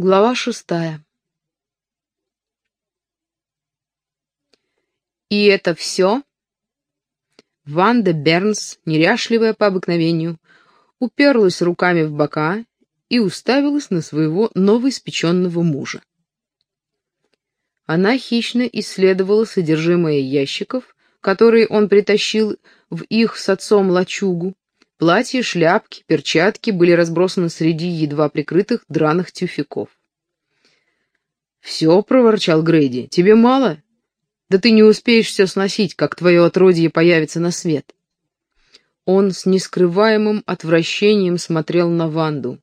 Глава шестая. И это все? Ванда Бернс, неряшливая по обыкновению, уперлась руками в бока и уставилась на своего новоиспеченного мужа. Она хищно исследовала содержимое ящиков, которые он притащил в их с отцом лачугу. Платья, шляпки, перчатки были разбросаны среди едва прикрытых драных тюфяков. «Все», — проворчал Грейди, — «тебе мало? Да ты не успеешь все сносить, как твое отродье появится на свет». Он с нескрываемым отвращением смотрел на Ванду.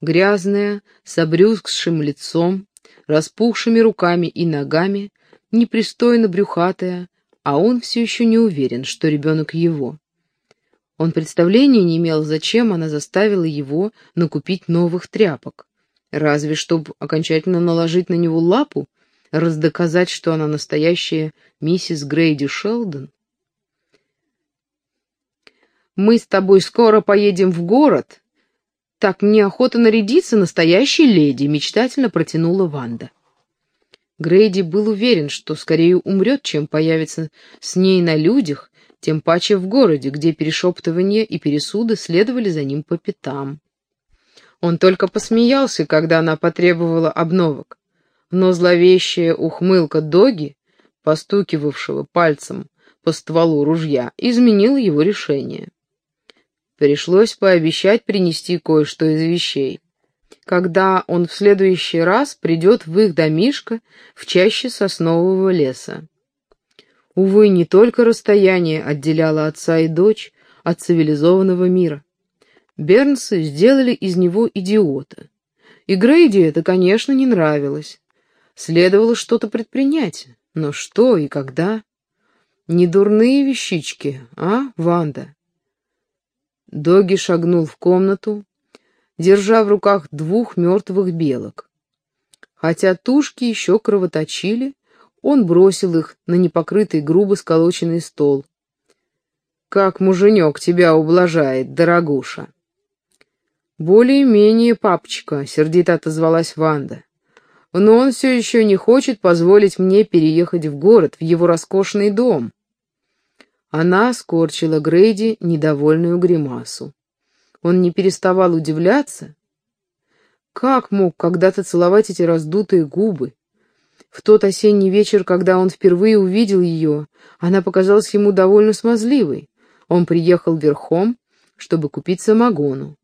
Грязная, с обрюзгшим лицом, распухшими руками и ногами, непристойно брюхатая, а он все еще не уверен, что ребенок его. Он представления не имел, зачем она заставила его накупить новых тряпок. Разве чтобы окончательно наложить на него лапу, раздоказать, что она настоящая миссис Грейди Шелдон? «Мы с тобой скоро поедем в город. Так мне охота нарядиться настоящей леди», — мечтательно протянула Ванда. Грейди был уверен, что скорее умрет, чем появится с ней на людях, тем паче в городе, где перешептывания и пересуды следовали за ним по пятам. Он только посмеялся, когда она потребовала обновок, но зловещая ухмылка Доги, постукивавшего пальцем по стволу ружья, изменила его решение. Пришлось пообещать принести кое-что из вещей, когда он в следующий раз придет в их домишко в чаще соснового леса. Увы, не только расстояние отделяло отца и дочь от цивилизованного мира. Бернсы сделали из него идиота. И Грейди это, конечно, не нравилось. Следовало что-то предпринять, но что и когда? Недурные вещички, а, Ванда? Доги шагнул в комнату, держа в руках двух мертвых белок. Хотя тушки еще кровоточили, он бросил их на непокрытый грубо сколоченный стол. «Как муженек тебя ублажает, дорогуша!» «Более-менее, папочка», — сердито отозвалась Ванда. «Но он все еще не хочет позволить мне переехать в город, в его роскошный дом». Она скорчила Грейди недовольную гримасу. Он не переставал удивляться. Как мог когда-то целовать эти раздутые губы? В тот осенний вечер, когда он впервые увидел ее, она показалась ему довольно смазливой. Он приехал верхом, чтобы купить самогону.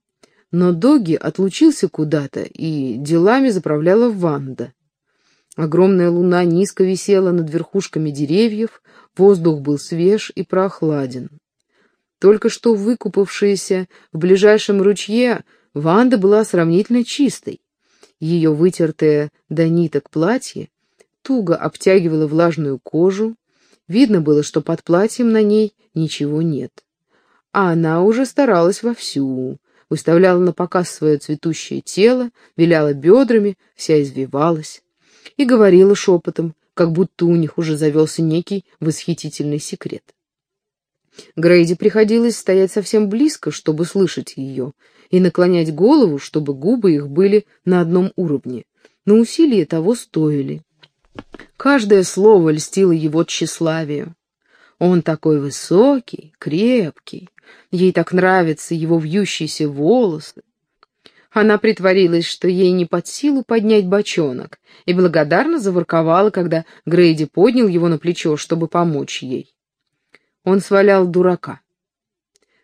Но Доги отлучился куда-то, и делами заправляла Ванда. Огромная луна низко висела над верхушками деревьев, воздух был свеж и прохладен. Только что выкупавшаяся в ближайшем ручье, Ванда была сравнительно чистой. Ее вытертое до ниток платье туго обтягивало влажную кожу, видно было, что под платьем на ней ничего нет. А она уже старалась вовсю, выставляла на показ свое цветущее тело, виляла бедрами, вся извивалась и говорила шепотом, как будто у них уже завелся некий восхитительный секрет. Грейди приходилось стоять совсем близко, чтобы слышать ее, и наклонять голову, чтобы губы их были на одном уровне, но усилия того стоили. Каждое слово льстило его тщеславию. Он такой высокий, крепкий, Ей так нравятся его вьющиеся волосы. Она притворилась, что ей не под силу поднять бочонок, и благодарно заворковала, когда Грейди поднял его на плечо, чтобы помочь ей. Он свалял дурака.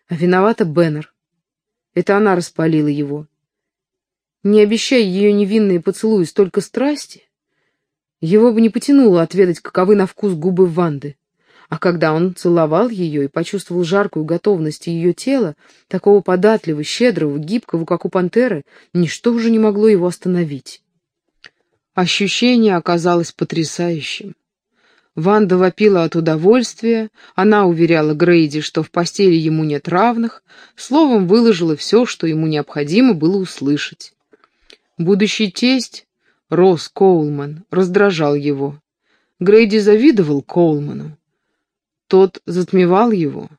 А виновата Беннер. Это она распалила его. Не обещая ее невинные поцелуи столько страсти, его бы не потянуло отведать, каковы на вкус губы Ванды. А когда он целовал ее и почувствовал жаркую готовность ее тела, такого податливого, щедрого, гибкого, как у пантеры, ничто уже не могло его остановить. Ощущение оказалось потрясающим. Ванда вопила от удовольствия, она уверяла Грейди, что в постели ему нет равных, словом, выложила все, что ему необходимо было услышать. Будущий тесть, Росс Коулман, раздражал его. Грейди завидовал Коулману. Тот затмевал его.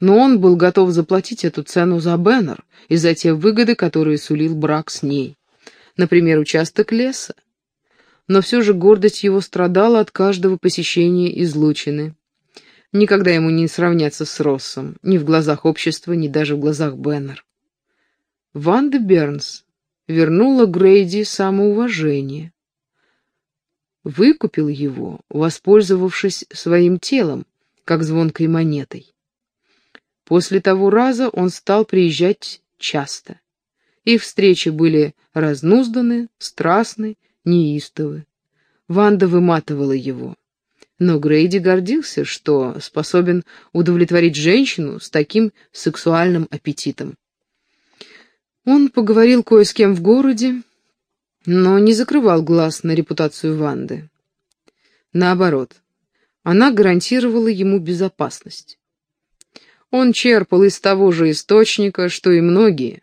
Но он был готов заплатить эту цену за Беннер и за те выгоды, которые сулил брак с ней. например, участок леса. Но все же гордость его страдала от каждого посещения излучины. Никогда ему не сравняться с Россом, ни в глазах общества, ни даже в глазах Беннер. Ванда Бернс вернула Грейди самоуважение. Выкупил его, воспользовавшись своим телом, как звонкой монетой. После того раза он стал приезжать часто. Их встречи были разнузданы, страстны, неистовы. Ванда выматывала его. Но Грейди гордился, что способен удовлетворить женщину с таким сексуальным аппетитом. Он поговорил кое с кем в городе, но не закрывал глаз на репутацию Ванды. Наоборот, она гарантировала ему безопасность. Он черпал из того же источника, что и многие,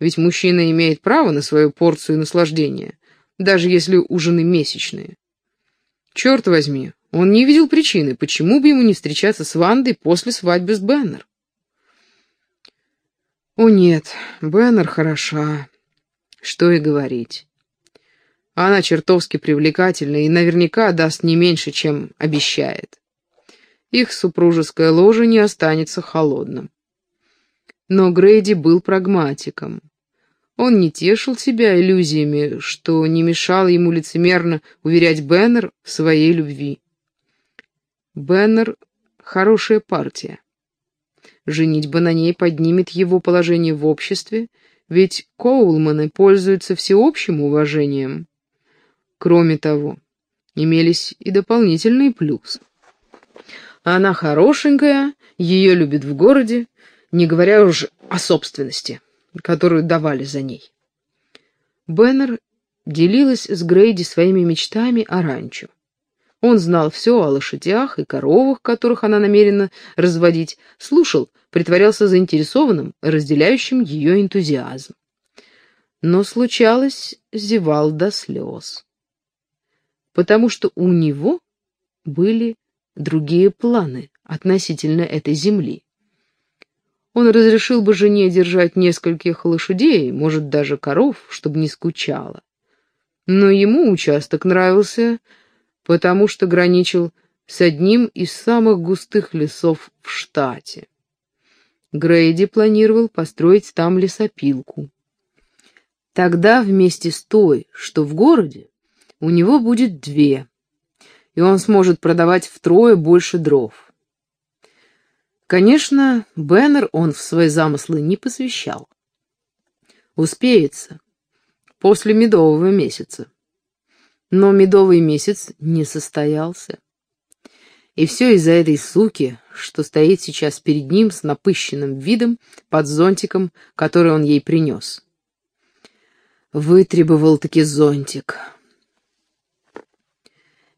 ведь мужчина имеет право на свою порцию наслаждения, даже если у жены месячные. Черт возьми, он не видел причины, почему бы ему не встречаться с Вандой после свадьбы с Беннер. О нет, Беннер хороша. Что и говорить. Она чертовски привлекательна и наверняка даст не меньше, чем обещает. Их супружеское ложе не останется холодным. Но Грейди был прагматиком. Он не тешил себя иллюзиями, что не мешало ему лицемерно уверять Беннер в своей любви. Беннер — хорошая партия. Женитьба на ней поднимет его положение в обществе, ведь Коулманы пользуются всеобщим уважением. Кроме того, имелись и дополнительные плюсы. Она хорошенькая, ее любят в городе, не говоря уже о собственности, которую давали за ней. Беннер делилась с Грейди своими мечтами о ранчо. Он знал все о лошадях и коровах, которых она намерена разводить, слушал, притворялся заинтересованным, разделяющим ее энтузиазм. Но случалось, зевал до слез. Потому что у него были другие планы относительно этой земли. Он разрешил бы жене держать нескольких лошадей, может, даже коров, чтобы не скучала. Но ему участок нравился потому что граничил с одним из самых густых лесов в штате. Грейди планировал построить там лесопилку. Тогда вместе с той, что в городе, у него будет две, и он сможет продавать втрое больше дров. Конечно, Беннер он в свои замыслы не посвящал. Успеется. После медового месяца. Но медовый месяц не состоялся. И все из-за этой суки, что стоит сейчас перед ним с напыщенным видом под зонтиком, который он ей принес. Вытребовал-таки зонтик.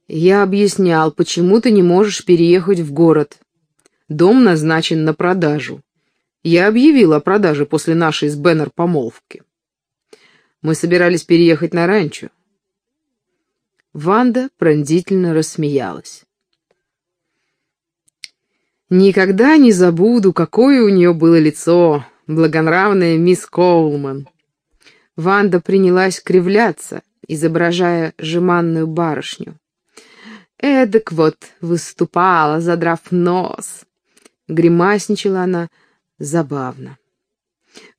Я объяснял, почему ты не можешь переехать в город. Дом назначен на продажу. Я объявил о продаже после нашей с Беннер помолвки. Мы собирались переехать на ранчо. Ванда пронзительно рассмеялась. Никогда не забуду, какое у нее было лицо, благонравная мисс Коулман. Ванда принялась кривляться, изображая жеманную барышню. Эдак вот выступала, задрав нос. Гримасничала она забавно.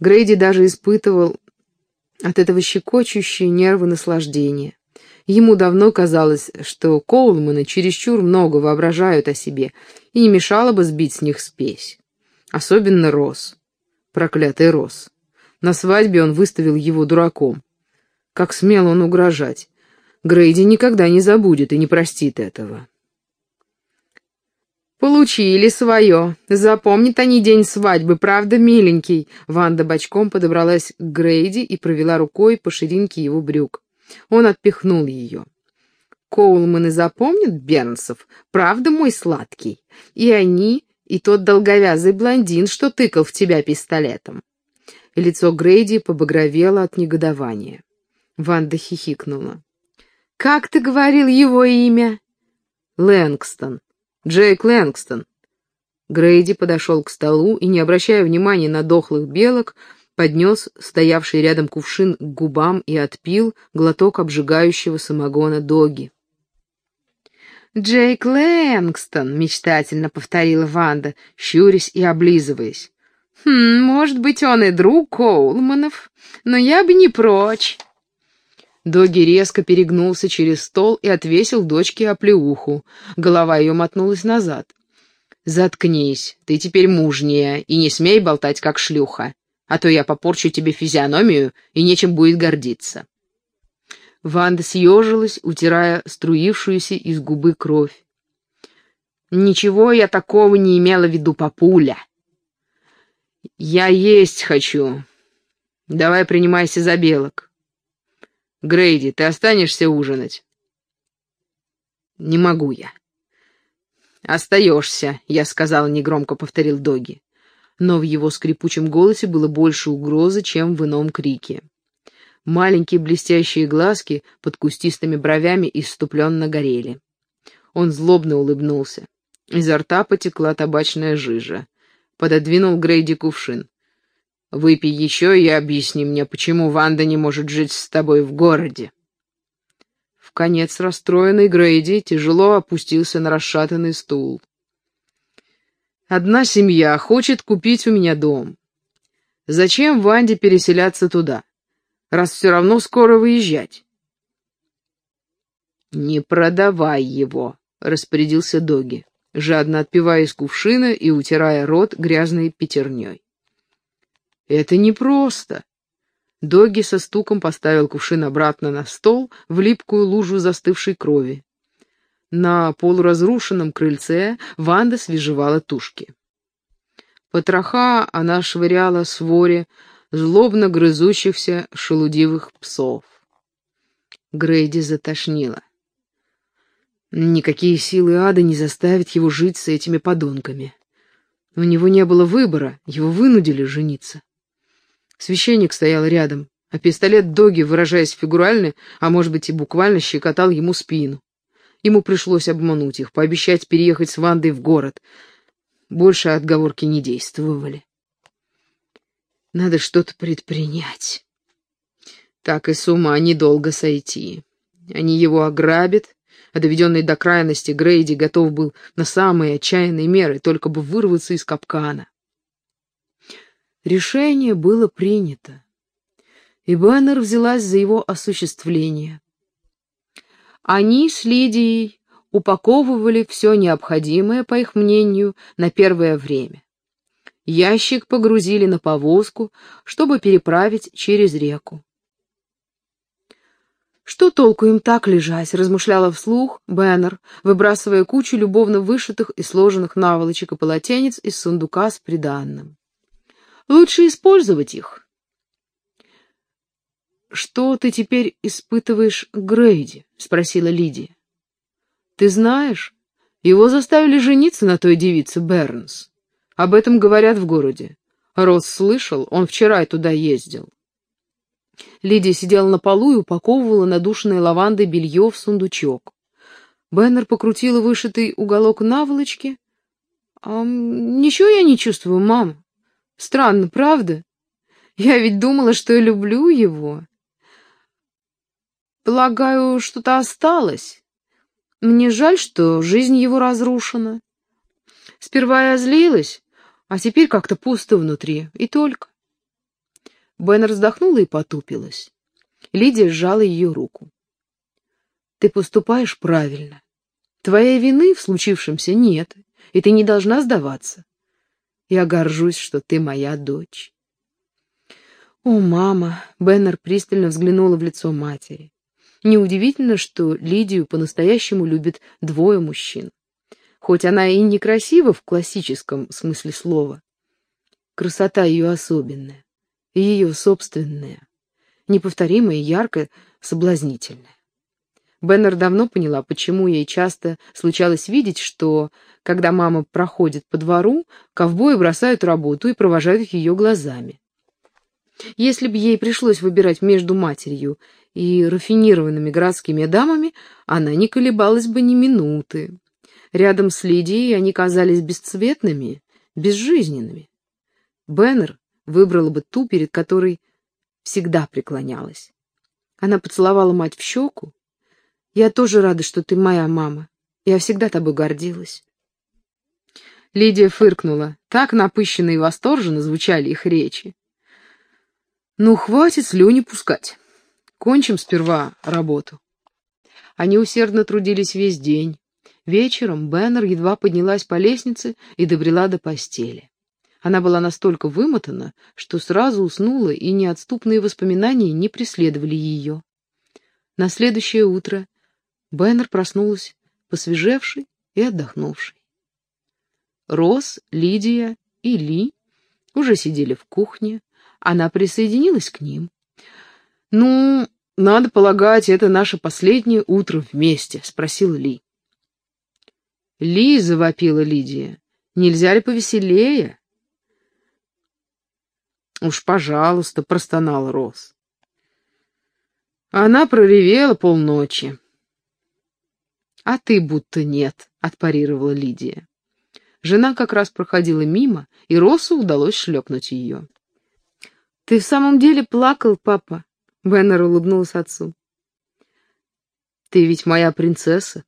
Грейди даже испытывал от этого щекочущие нервы наслаждения. Ему давно казалось, что Коулманы чересчур много воображают о себе, и не мешало бы сбить с них спесь. Особенно Рос. Проклятый Рос. На свадьбе он выставил его дураком. Как смел он угрожать. Грейди никогда не забудет и не простит этого. «Получили свое. Запомнит они день свадьбы, правда, миленький?» Ванда бочком подобралась к Грейди и провела рукой по ширинке его брюк. Он отпихнул ее. Коулманы запомнят Бернсов, правда, мой сладкий? И они, и тот долговязый блондин, что тыкал в тебя пистолетом. лицо Грейди побагровело от негодования. Ванда хихикнула. «Как ты говорил его имя?» «Лэнгстон. Джейк Лэнгстон». Грейди подошел к столу и, не обращая внимания на дохлых белок, поднес стоявший рядом кувшин к губам и отпил глоток обжигающего самогона доги. «Джейк Лэнгстон», — мечтательно повторила Ванда, щурясь и облизываясь. «Хм, может быть, он и друг Коулманов, но я бы не прочь». Доги резко перегнулся через стол и отвесил дочке оплеуху. Голова ее мотнулась назад. «Заткнись, ты теперь мужняя, и не смей болтать, как шлюха, а то я попорчу тебе физиономию, и нечем будет гордиться». Ванда съежилась, утирая струившуюся из губы кровь. «Ничего я такого не имела в виду, папуля. Я есть хочу. Давай принимайся за белок. Грейди, ты останешься ужинать?» «Не могу я». «Остаешься», — я сказал, негромко повторил Доги. Но в его скрипучем голосе было больше угрозы, чем в ином крике. Маленькие блестящие глазки под кустистыми бровями иступленно горели. Он злобно улыбнулся. Изо рта потекла табачная жижа. Пододвинул Грейди кувшин. «Выпей еще и объясни мне, почему Ванда не может жить с тобой в городе». В конец расстроенный Грейди тяжело опустился на расшатанный стул. «Одна семья хочет купить у меня дом. Зачем Ванде переселяться туда? Раз все равно скоро выезжать. «Не продавай его», — распорядился Доги, жадно отпивая из кувшина и утирая рот грязной пятерней. «Это непросто». Доги со стуком поставил кувшин обратно на стол в липкую лужу застывшей крови. На полуразрушенном крыльце Ванда свежевала тушки. Потроха она швыряла с воре злобно грызущихся шелудивых псов. Грейди затошнило. Никакие силы ада не заставят его жить с этими подонками. У него не было выбора, его вынудили жениться. Священник стоял рядом, а пистолет Доги, выражаясь фигурально, а может быть и буквально, щекотал ему спину. Ему пришлось обмануть их, пообещать переехать с Вандой в город. Больше отговорки не действовали. Надо что-то предпринять. Так и с ума недолго сойти. Они его ограбят, а доведенный до крайности Грейди готов был на самые отчаянные меры, только бы вырваться из капкана. Решение было принято, и Баннер взялась за его осуществление. Они с Лидией упаковывали все необходимое, по их мнению, на первое время. Ящик погрузили на повозку, чтобы переправить через реку. «Что толку им так лежать?» — размышляла вслух Беннер, выбрасывая кучу любовно вышитых и сложенных наволочек и полотенец из сундука с приданным. «Лучше использовать их». «Что ты теперь испытываешь Грейди?» — спросила Лидия. «Ты знаешь, его заставили жениться на той девице Бернс». Об этом говорят в городе. Рос слышал, он вчера туда ездил. Лидия сидела на полу и упаковывала надушенной лавандой белье в сундучок. Беннер покрутила вышитый уголок наволочки. «А, «Ничего я не чувствую, мам. Странно, правда? Я ведь думала, что я люблю его. Полагаю, что-то осталось. Мне жаль, что жизнь его разрушена. Сперва я злилась, а теперь как-то пусто внутри, и только. Бен раздохнула и потупилась. Лидия сжала ее руку. «Ты поступаешь правильно. Твоей вины в случившемся нет, и ты не должна сдаваться. Я горжусь, что ты моя дочь». «О, мама!» — Беннер пристально взглянула в лицо матери. Неудивительно, что Лидию по-настоящему любят двое мужчин хоть она и некрасива в классическом смысле слова. Красота ее особенная, ее собственная, неповторимая, яркая, соблазнительная. Беннер давно поняла, почему ей часто случалось видеть, что, когда мама проходит по двору, ковбои бросают работу и провожают ее глазами. Если бы ей пришлось выбирать между матерью и рафинированными городскими дамами, она не колебалась бы ни минуты. Рядом с Лидией они казались бесцветными, безжизненными. Беннер выбрала бы ту, перед которой всегда преклонялась. Она поцеловала мать в щеку. «Я тоже рада, что ты моя мама. Я всегда тобой гордилась». Лидия фыркнула. Так напыщенно и восторженно звучали их речи. «Ну, хватит слюни пускать. Кончим сперва работу». Они усердно трудились весь день. Вечером Беннер едва поднялась по лестнице и добрела до постели. Она была настолько вымотана, что сразу уснула, и неотступные воспоминания не преследовали ее. На следующее утро Беннер проснулась посвежевшей и отдохнувшей. Рос, Лидия и Ли уже сидели в кухне. Она присоединилась к ним. «Ну, надо полагать, это наше последнее утро вместе», — спросил Ли. «Ли», — завопила Лидия, — «нельзя ли повеселее?» «Уж, пожалуйста», — простонал Рос. Она проревела полночи. «А ты будто нет», — отпарировала Лидия. Жена как раз проходила мимо, и Росу удалось шлепнуть ее. «Ты в самом деле плакал, папа?» — Беннер улыбнулся отцу. «Ты ведь моя принцесса».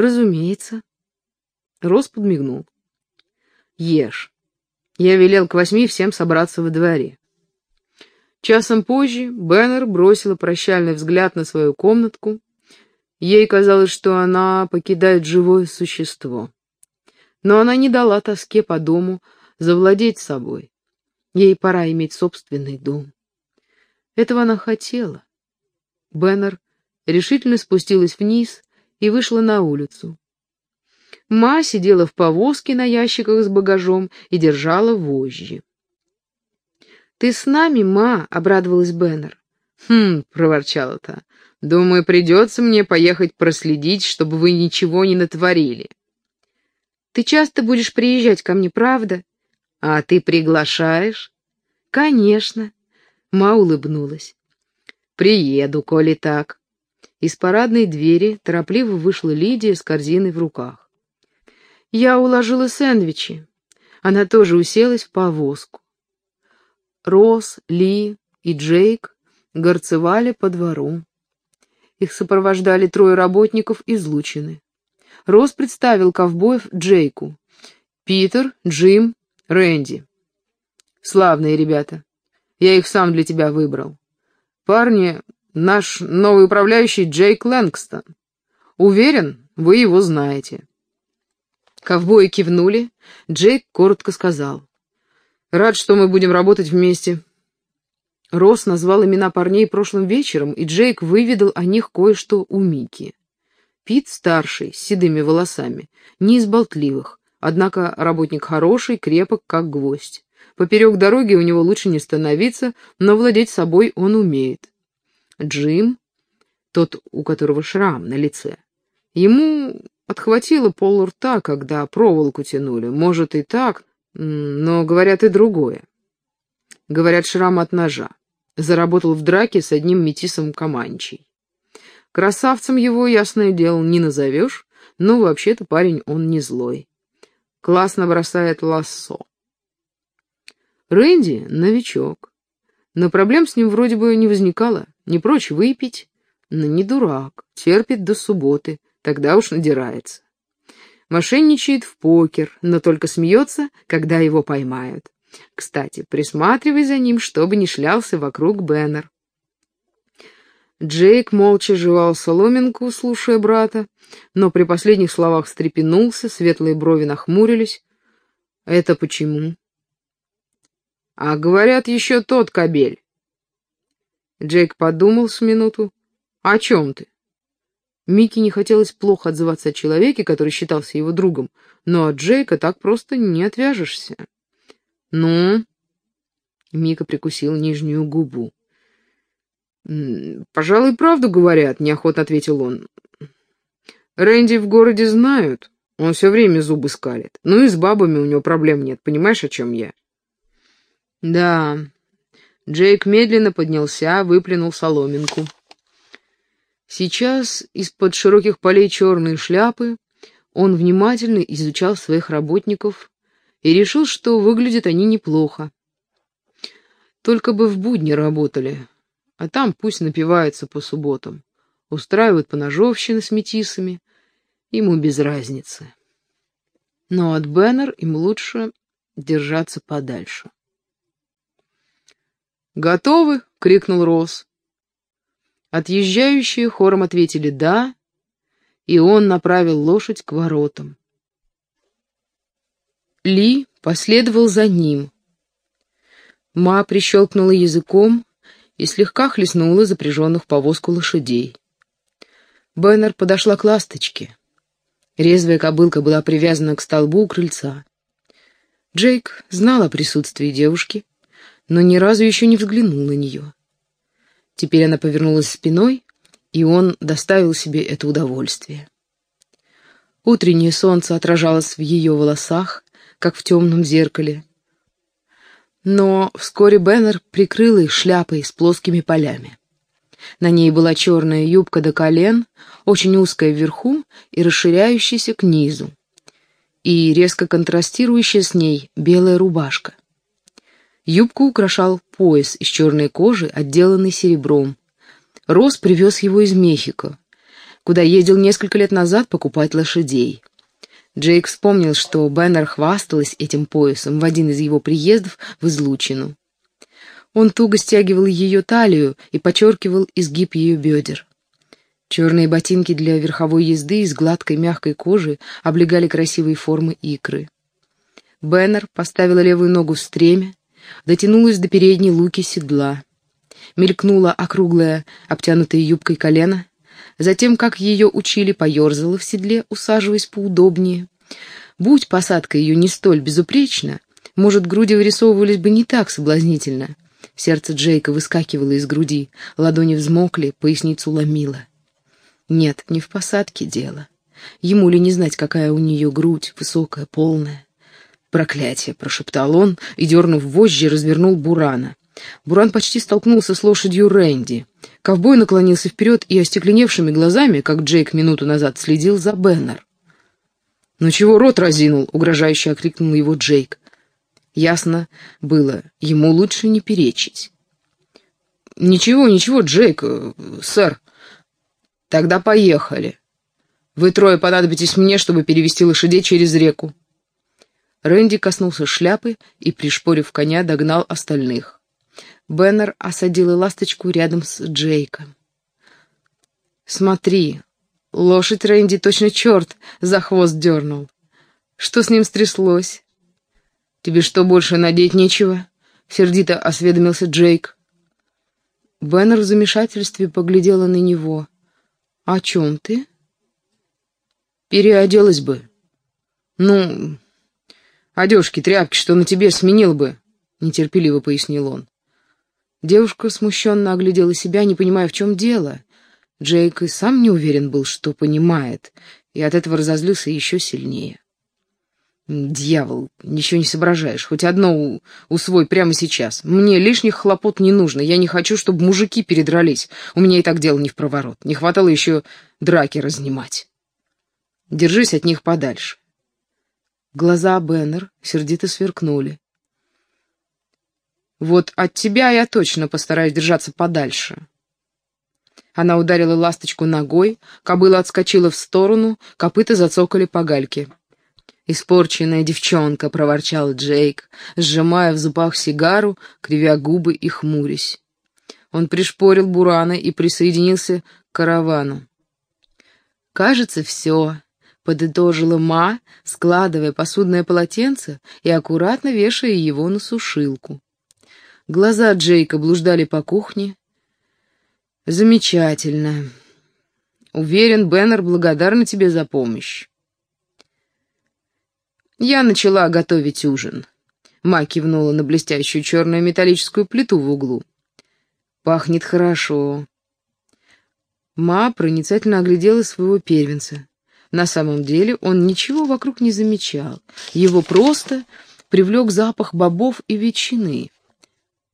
«Разумеется». Рос подмигнул. «Ешь. Я велел к восьми всем собраться во дворе». Часом позже Беннер бросила прощальный взгляд на свою комнатку. Ей казалось, что она покидает живое существо. Но она не дала тоске по дому завладеть собой. Ей пора иметь собственный дом. Этого она хотела. Беннер решительно спустилась вниз и вышла на улицу. Ма сидела в повозке на ящиках с багажом и держала вожжи. «Ты с нами, Ма?» — обрадовалась Беннер. «Хм», — проворчала та, — «думаю, придется мне поехать проследить, чтобы вы ничего не натворили». Ты часто будешь приезжать ко мне, правда? А ты приглашаешь? Конечно. Ма улыбнулась. Приеду, коли так. Из парадной двери торопливо вышла Лидия с корзиной в руках. Я уложила сэндвичи. Она тоже уселась в повозку. Рос, Ли и Джейк горцевали по двору. Их сопровождали трое работников из Лучины. Рос представил ковбоев Джейку. Питер, Джим, Рэнди. Славные ребята. Я их сам для тебя выбрал. Парни, наш новый управляющий Джейк Лэнгстон. Уверен, вы его знаете. Ковбои кивнули. Джейк коротко сказал. Рад, что мы будем работать вместе. Росс назвал имена парней прошлым вечером, и Джейк выведал о них кое-что у Мики. Пит старший, с седыми волосами, не из болтливых, однако работник хороший, крепок, как гвоздь. Поперек дороги у него лучше не становиться, но владеть собой он умеет. Джим, тот, у которого шрам на лице, ему отхватило пол рта, когда проволоку тянули. Может и так, но говорят и другое. Говорят, шрам от ножа. Заработал в драке с одним метисом Каманчей. Красавцем его, ясное дело, не назовешь, но вообще-то парень он не злой. Классно бросает лассо. Рэнди — новичок. Но проблем с ним вроде бы не возникало. Не прочь выпить, но не дурак, терпит до субботы, тогда уж надирается. Мошенничает в покер, но только смеется, когда его поймают. Кстати, присматривай за ним, чтобы не шлялся вокруг Беннер. Джейк молча жевал соломинку, слушая брата, но при последних словах встрепенулся, светлые брови нахмурились. «Это почему?» «А говорят, еще тот кобель». Джейк подумал с минуту. «О чем ты?» Микки не хотелось плохо отзываться о человеке, который считался его другом, но от Джейка так просто не отвяжешься. «Ну?» Мика прикусил нижнюю губу. «Пожалуй, правду говорят», — неохотно ответил он. «Рэнди в городе знают. Он все время зубы скалит. Ну и с бабами у него проблем нет. Понимаешь, о чем я?» «Да». Джейк медленно поднялся, выплюнул соломинку. Сейчас из-под широких полей черной шляпы он внимательно изучал своих работников и решил, что выглядят они неплохо. Только бы в будни работали, а там пусть напиваются по субботам, устраивают поножовщины с метисами, ему без разницы. Но от Беннер им лучше держаться подальше. «Готовы?» — крикнул Росс. Отъезжающие хором ответили «да», и он направил лошадь к воротам. Ли последовал за ним. Ма прищелкнула языком и слегка хлестнула запряженных повозку лошадей. Беннер подошла к ласточке. Резвая кобылка была привязана к столбу у крыльца. Джейк знал о присутствии девушки, но ни разу еще не взглянул на нее. Теперь она повернулась спиной, и он доставил себе это удовольствие. Утреннее солнце отражалось в ее волосах, как в темном зеркале. Но вскоре Беннер прикрыл их шляпой с плоскими полями. На ней была черная юбка до колен, очень узкая вверху и расширяющаяся к низу, и резко контрастирующая с ней белая рубашка. Юбку украшал пояс из черной кожи, отделанный серебром. Рос привез его из Мехико, куда ездил несколько лет назад покупать лошадей. Джейк вспомнил, что Беннер хвасталась этим поясом в один из его приездов в излучину. Он туго стягивал ее талию и подчеркивал изгиб ее бедер. Черные ботинки для верховой езды из гладкой мягкой кожи облегали красивые формы икры. Беннер поставила левую ногу в стремя, дотянулась до передней луки седла. Мелькнула округлая, обтянутая юбкой колено, затем, как ее учили, поерзала в седле, усаживаясь поудобнее. Будь посадка ее не столь безупречна, может, груди вырисовывались бы не так соблазнительно — Сердце Джейка выскакивало из груди, ладони взмокли, поясницу ломило. Нет, не в посадке дело. Ему ли не знать, какая у нее грудь, высокая, полная? «Проклятие!» — прошептал он и, дернув вожжи, развернул Бурана. Буран почти столкнулся с лошадью Рэнди. Ковбой наклонился вперед и остекленевшими глазами, как Джейк минуту назад следил за Беннер. «Ну чего рот разинул?» — угрожающе окрикнул его Джейк. Ясно было, ему лучше не перечить. «Ничего, ничего, Джейк, сэр. Тогда поехали. Вы трое понадобитесь мне, чтобы перевести лошадей через реку». Рэнди коснулся шляпы и, пришпорив коня, догнал остальных. Беннер осадил ласточку рядом с Джейком. «Смотри, лошадь Рэнди точно черт за хвост дернул. Что с ним стряслось?» «Тебе что, больше надеть нечего?» — сердито осведомился Джейк. Беннер в замешательстве поглядела на него. «О чем ты?» «Переоделась бы». «Ну, одежки, тряпки, что на тебе сменил бы», — нетерпеливо пояснил он. Девушка смущенно оглядела себя, не понимая, в чем дело. Джейк и сам не уверен был, что понимает, и от этого разозлился еще сильнее. «Дьявол, ничего не соображаешь. Хоть одно усвой прямо сейчас. Мне лишних хлопот не нужно. Я не хочу, чтобы мужики передрались. У меня и так дело не в проворот. Не хватало еще драки разнимать. Держись от них подальше». Глаза Беннер сердито сверкнули. «Вот от тебя я точно постараюсь держаться подальше». Она ударила ласточку ногой, кобыла отскочила в сторону, копыта зацокали по гальке. «Испорченная девчонка», — проворчал Джейк, сжимая в зубах сигару, кривя губы и хмурясь. Он пришпорил Бурана и присоединился к каравану. «Кажется, все», — подытожила Ма, складывая посудное полотенце и аккуратно вешая его на сушилку. Глаза Джейка блуждали по кухне. «Замечательно. Уверен, Беннер благодарна тебе за помощь. Я начала готовить ужин. Ма кивнула на блестящую черную металлическую плиту в углу. «Пахнет хорошо». Ма проницательно оглядела своего первенца. На самом деле он ничего вокруг не замечал. Его просто привлек запах бобов и ветчины.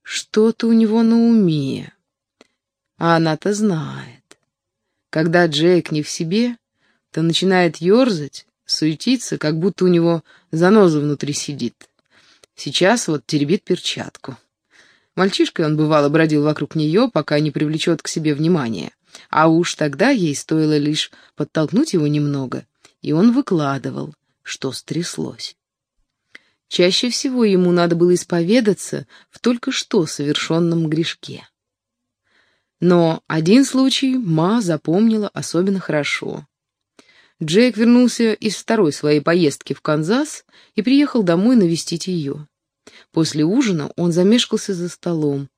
Что-то у него на уме. А она-то знает. Когда Джейк не в себе, то начинает ерзать, суетится, как будто у него заноза внутри сидит. Сейчас вот теребит перчатку. Мальчишкой он бывало бродил вокруг нее, пока не привлечет к себе внимания. А уж тогда ей стоило лишь подтолкнуть его немного, и он выкладывал, что стряслось. Чаще всего ему надо было исповедаться в только что совершенном грешке. Но один случай Ма запомнила особенно хорошо. Джейк вернулся из второй своей поездки в Канзас и приехал домой навестить ее. После ужина он замешкался за столом.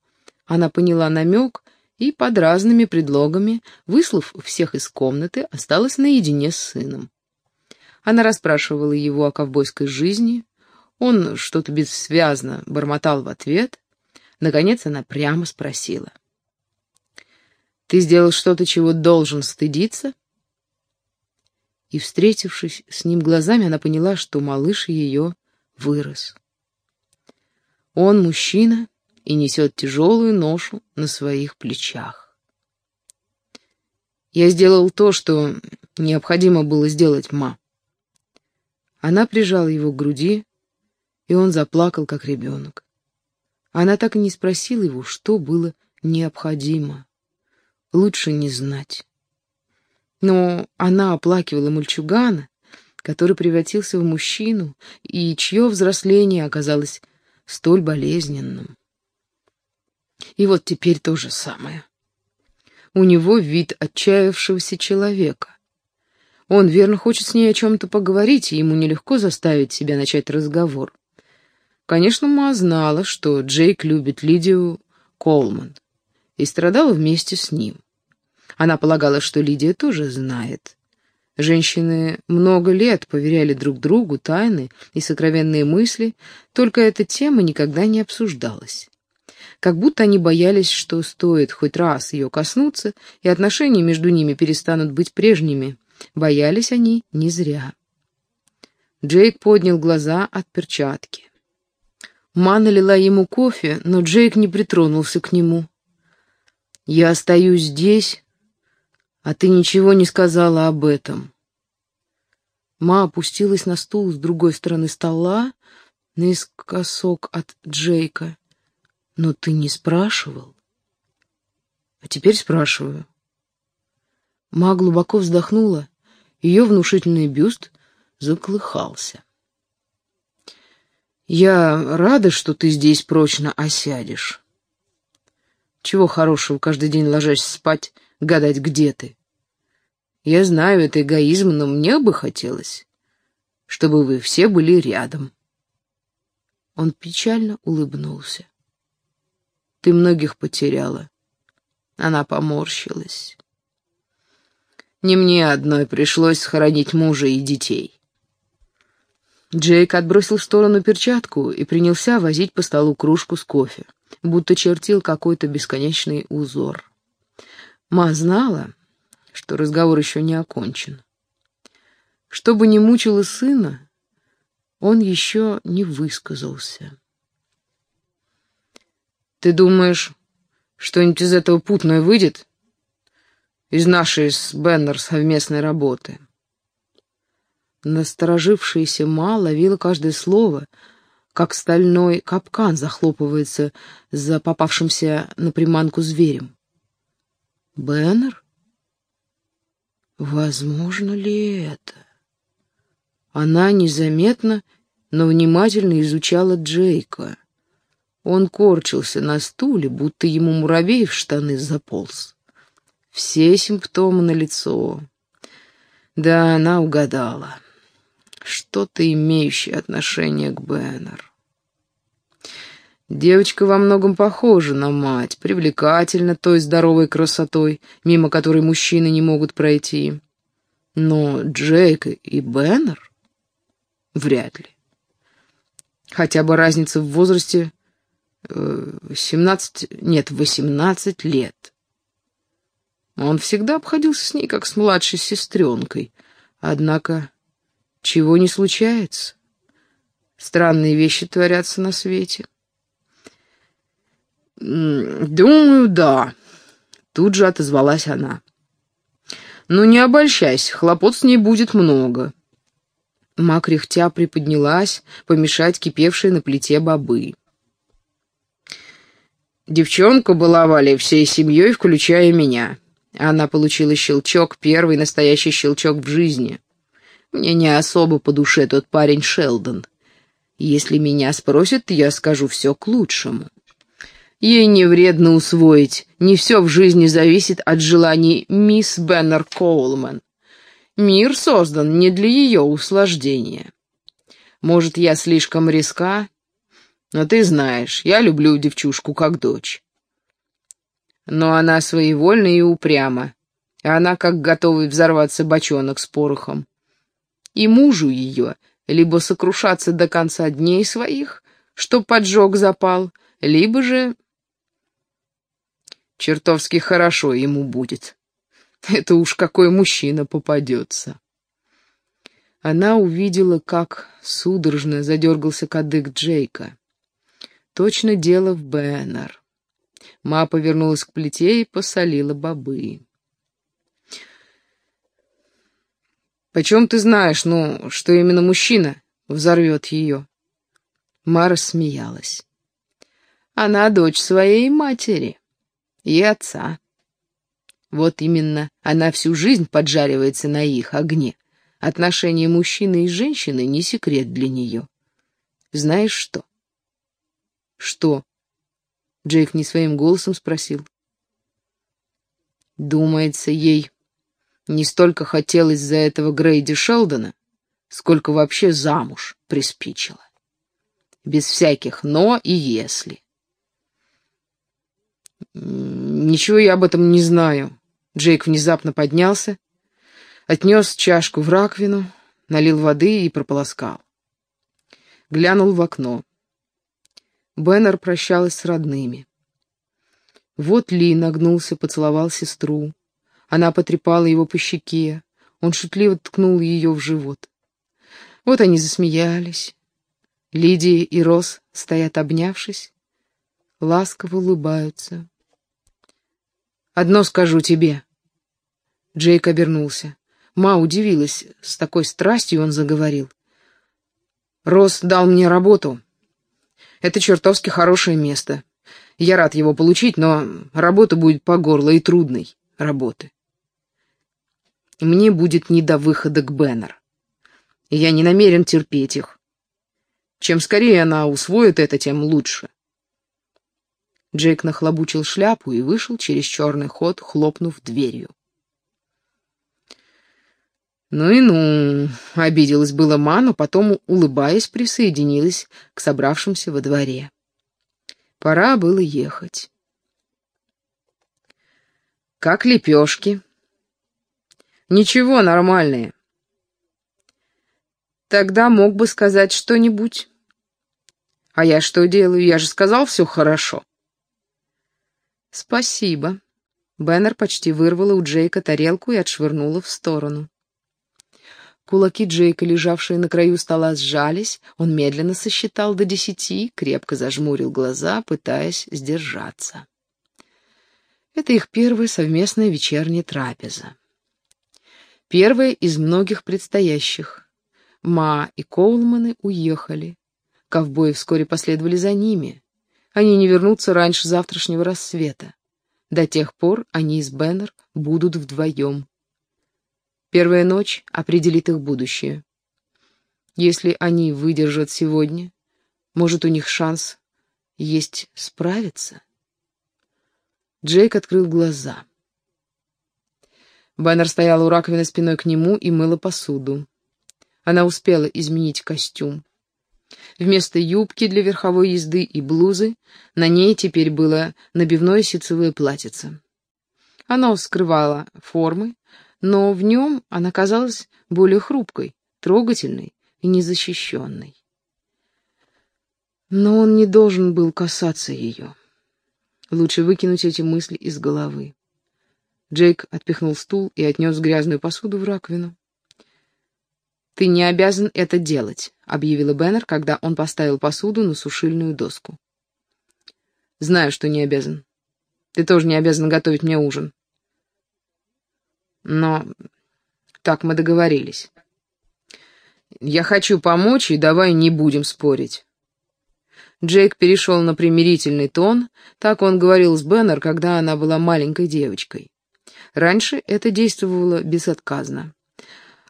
Она поняла намек и под разными предлогами, выслав всех из комнаты, осталась наедине с сыном. Она расспрашивала его о ковбойской жизни, он что-то бессвязно бормотал в ответ. Наконец она прямо спросила. «Ты сделал что-то, чего должен стыдиться?» И, встретившись с ним глазами, она поняла, что малыш ее вырос. Он мужчина и несет тяжелую ношу на своих плечах. Я сделал то, что необходимо было сделать, ма. Она прижала его к груди, и он заплакал, как ребенок. Она так и не спросила его, что было необходимо. Лучше не знать. Но она оплакивала мальчугана, который превратился в мужчину, и чье взросление оказалось столь болезненным. И вот теперь то же самое. У него вид отчаявшегося человека. Он верно хочет с ней о чем-то поговорить, и ему нелегко заставить себя начать разговор. Конечно, Ма знала, что Джейк любит Лидию Колман и страдала вместе с ним. Она полагала, что Лидия тоже знает. Женщины много лет поверяли друг другу тайны и сокровенные мысли, только эта тема никогда не обсуждалась. Как будто они боялись, что стоит хоть раз ее коснуться, и отношения между ними перестанут быть прежними. Боялись они не зря. Джейк поднял глаза от перчатки. Ма налила ему кофе, но Джейк не притронулся к нему. «Я остаюсь здесь, а ты ничего не сказала об этом». Ма опустилась на стул с другой стороны стола, наискосок от Джейка. «Но ты не спрашивал?» «А теперь спрашиваю». Ма глубоко вздохнула, ее внушительный бюст заколыхался. «Я рада, что ты здесь прочно осядешь. Чего хорошего каждый день ложась спать, гадать, где ты? Я знаю, это эгоизм, но мне бы хотелось, чтобы вы все были рядом». Он печально улыбнулся. «Ты многих потеряла». Она поморщилась. «Не мне одной пришлось схоронить мужа и детей». Джейк отбросил в сторону перчатку и принялся возить по столу кружку с кофе, будто чертил какой-то бесконечный узор. Ма знала, что разговор еще не окончен. Что бы ни мучило сына, он еще не высказался. «Ты думаешь, что-нибудь из этого путное выйдет? Из нашей с Беннер совместной работы?» Насторожившаяся Ма ловила каждое слово, как стальной капкан захлопывается за попавшимся на приманку зверем. «Беннер? Возможно ли это?» Она незаметно, но внимательно изучала Джейка. Он корчился на стуле, будто ему муравей в штаны заполз. Все симптомы на лицо. Да, она угадала что-то имеющее отношение к Беннер. Девочка во многом похожа на мать, привлекательна той здоровой красотой, мимо которой мужчины не могут пройти. Но Джейк и Беннер? Вряд ли. Хотя бы разница в возрасте семнадцать, нет, восемнадцать лет. Он всегда обходился с ней, как с младшей сестренкой. Однако чего не случается? Странные вещи творятся на свете. «Думаю, да», — тут же отозвалась она. «Ну, не обольщайся, хлопот с ней будет много». Ма кряхтя приподнялась, помешать кипевшей на плите бобы. Девчонку баловали всей семьей, включая меня. Она получила щелчок, первый настоящий щелчок в жизни. Мне не особо по душе тот парень Шелдон. Если меня спросят, я скажу все к лучшему. Ей не вредно усвоить, не все в жизни зависит от желаний мисс Беннер Коулман. Мир создан не для ее услаждения. Может, я слишком риска, но ты знаешь, я люблю девчушку как дочь. Но она своевольна и упряма, а она как готовый взорваться бочонок с порохом. И мужу ее либо сокрушаться до конца дней своих, чтоб поджог запал, либо же... Чертовски хорошо ему будет. Это уж какой мужчина попадется. Она увидела, как судорожно задергался кадык Джейка. Точно дело в Беннер. Ма повернулась к плите и посолила бобы. «Почем ты знаешь, ну, что именно мужчина взорвет ее?» Ма рассмеялась. «Она дочь своей матери и отца. Вот именно она всю жизнь поджаривается на их огне. Отношения мужчины и женщины не секрет для нее. Знаешь что?» «Что?» — Джейк не своим голосом спросил. «Думается, ей не столько хотелось за этого Грейди Шелдона, сколько вообще замуж приспичило. Без всяких «но» и «если». «Ничего я об этом не знаю». Джейк внезапно поднялся, отнес чашку в раковину, налил воды и прополоскал. Глянул в окно. Беннер прощалась с родными. Вот Ли нагнулся, поцеловал сестру. Она потрепала его по щеке. Он шутливо ткнул ее в живот. Вот они засмеялись. Лидия и Рос стоят обнявшись, ласково улыбаются. «Одно скажу тебе». Джейк обернулся. Ма удивилась, с такой страстью он заговорил. «Рос дал мне работу. Это чертовски хорошее место. Я рад его получить, но работа будет по горло и трудной работы мне будет не до выхода к Беннер. Я не намерен терпеть их. Чем скорее она усвоит это, тем лучше. Джейк нахлобучил шляпу и вышел через черный ход, хлопнув дверью. «Ну и ну!» — обиделась была Ма, но потом, улыбаясь, присоединилась к собравшимся во дворе. Пора было ехать. «Как лепешки?» Ничего, нормальные. Тогда мог бы сказать что-нибудь. А я что делаю? Я же сказал, все хорошо. Спасибо. Беннер почти вырвала у Джейка тарелку и отшвырнула в сторону. Кулаки Джейка, лежавшие на краю стола, сжались. Он медленно сосчитал до десяти, крепко зажмурил глаза, пытаясь сдержаться. Это их первая совместная вечерняя трапеза. Первая из многих предстоящих. Ма и Коулманы уехали. Ковбои вскоре последовали за ними. Они не вернутся раньше завтрашнего рассвета. До тех пор они с Беннер будут вдвоем. Первая ночь определит их будущее. Если они выдержат сегодня, может, у них шанс есть справиться? Джейк открыл глаза. Баннер стояла у раковины спиной к нему и мыла посуду. Она успела изменить костюм. Вместо юбки для верховой езды и блузы на ней теперь было набивное ситцевое платьице. Оно скрывало формы, но в нем она казалась более хрупкой, трогательной и незащищенной. Но он не должен был касаться ее. Лучше выкинуть эти мысли из головы. Джейк отпихнул стул и отнес грязную посуду в раковину. «Ты не обязан это делать», — объявила Беннер, когда он поставил посуду на сушильную доску. «Знаю, что не обязан. Ты тоже не обязан готовить мне ужин. Но так мы договорились». Я хочу помочь, и давай не будем спорить. Джейк перешел на примирительный тон, так он говорил с Беннер, когда она была маленькой девочкой. Раньше это действовало безотказно.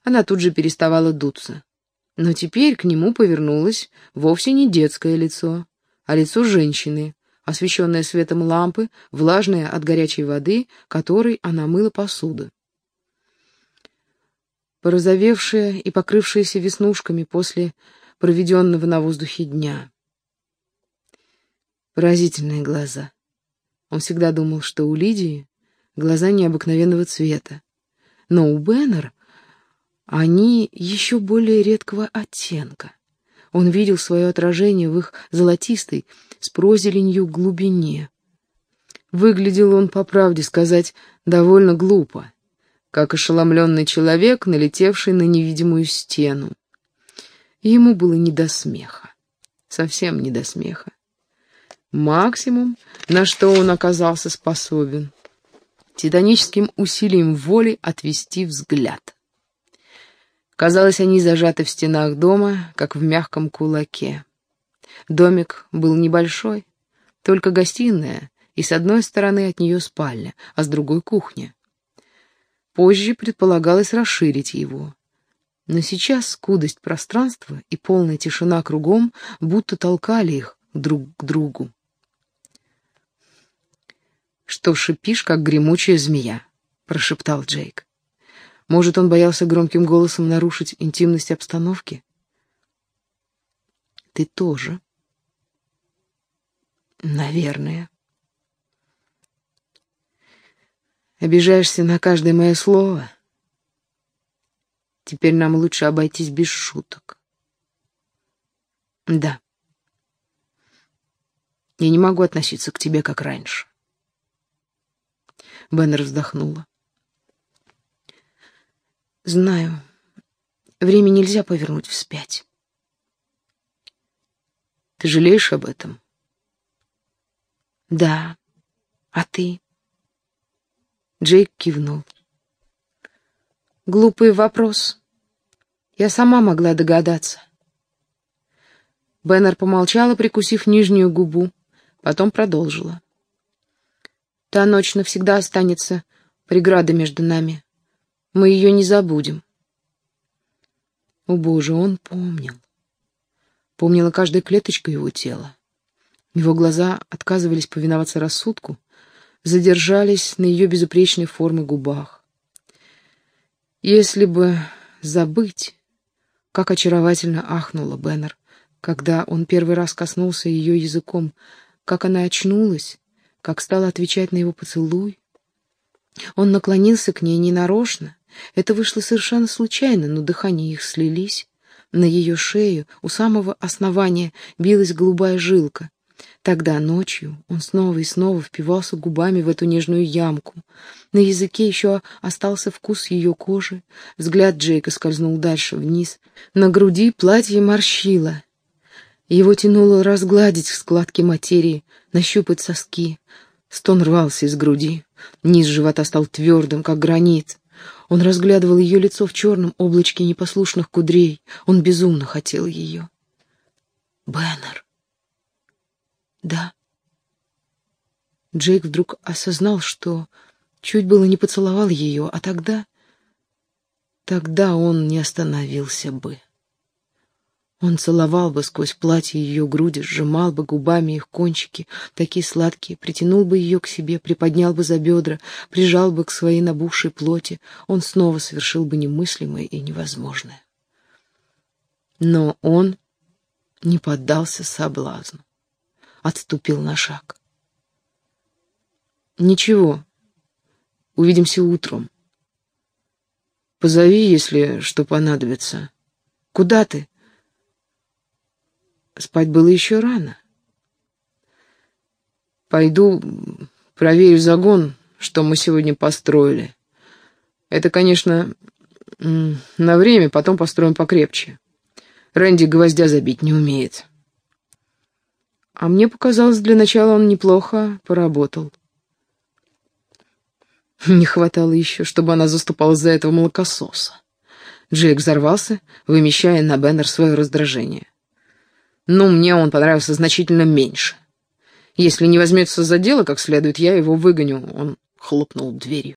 Она тут же переставала дуться. Но теперь к нему повернулось вовсе не детское лицо, а лицо женщины, освещенное светом лампы, влажное от горячей воды, которой она мыла посуду. Порозовевшая и покрывшаяся веснушками после проведенного на воздухе дня. Поразительные глаза. Он всегда думал, что у Лидии глаза необыкновенного цвета. Но у Беннер они еще более редкого оттенка. Он видел свое отражение в их золотистой, с прозеленью глубине. Выглядел он, по правде сказать, довольно глупо, как ошеломленный человек, налетевший на невидимую стену. Ему было не до смеха, совсем не до смеха. Максимум, на что он оказался способен, титаническим усилием воли отвести взгляд. Казалось, они зажаты в стенах дома, как в мягком кулаке. Домик был небольшой, только гостиная, и с одной стороны от нее спальня, а с другой — кухня. Позже предполагалось расширить его. Но сейчас скудость пространства и полная тишина кругом будто толкали их друг к другу что шипишь, как гремучая змея», — прошептал Джейк. «Может, он боялся громким голосом нарушить интимность обстановки?» «Ты тоже?» «Наверное». «Обижаешься на каждое мое слово?» «Теперь нам лучше обойтись без шуток». «Да». «Я не могу относиться к тебе, как раньше». Беннер вздохнула. «Знаю, время нельзя повернуть вспять». «Ты жалеешь об этом?» «Да. А ты?» Джейк кивнул. «Глупый вопрос. Я сама могла догадаться». Беннер помолчала, прикусив нижнюю губу, потом продолжила. Та ночь навсегда останется преградой между нами. Мы ее не забудем. О, Боже, он помнил. Помнила каждая клеточка его тела. Его глаза отказывались повиноваться рассудку, задержались на ее безупречной формы губах. Если бы забыть, как очаровательно ахнула Беннер, когда он первый раз коснулся ее языком, как она очнулась, как стала отвечать на его поцелуй. Он наклонился к ней ненарочно. Это вышло совершенно случайно, но дыхания их слились. На ее шею, у самого основания, билась голубая жилка. Тогда ночью он снова и снова впивался губами в эту нежную ямку. На языке еще остался вкус ее кожи. Взгляд Джейка скользнул дальше вниз. На груди платье морщило. Его тянуло разгладить складки материи, нащупать соски. Стон рвался из груди. Низ живота стал твердым, как гранит. Он разглядывал ее лицо в черном облачке непослушных кудрей. Он безумно хотел ее. «Бэннер!» «Да». Джейк вдруг осознал, что чуть было не поцеловал ее, а тогда... Тогда он не остановился бы. Он целовал бы сквозь платье ее груди, сжимал бы губами их кончики, такие сладкие, притянул бы ее к себе, приподнял бы за бедра, прижал бы к своей набухшей плоти. Он снова совершил бы немыслимое и невозможное. Но он не поддался соблазну, отступил на шаг. «Ничего, увидимся утром. Позови, если что понадобится. Куда ты?» Спать было еще рано. Пойду проверю загон, что мы сегодня построили. Это, конечно, на время, потом построим покрепче. Рэнди гвоздя забить не умеет. А мне показалось, для начала он неплохо поработал. Не хватало еще, чтобы она заступалась за этого молокососа. Джейк взорвался, вымещая на Беннер свое раздражение. «Ну, мне он понравился значительно меньше. Если не возьмется за дело как следует, я его выгоню». Он хлопнул дверью.